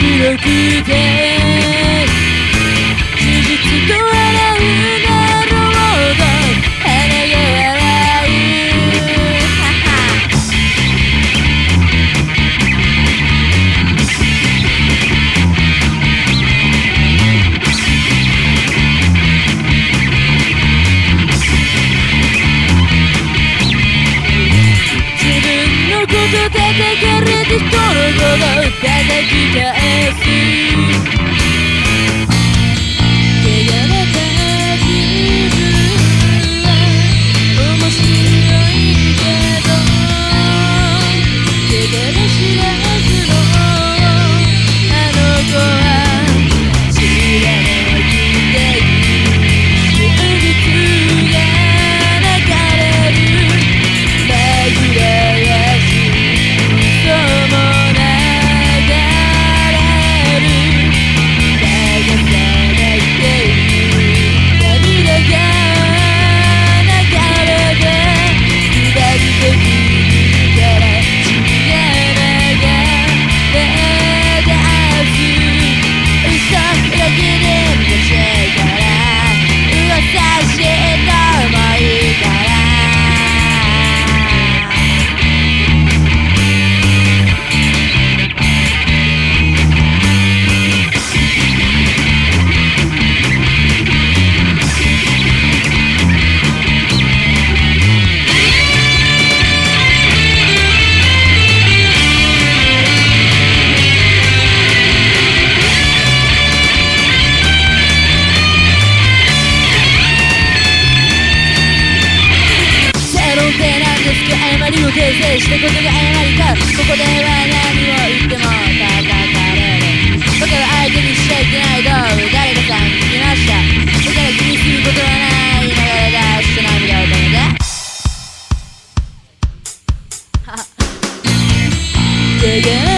白くてから心を叩き返す啊爷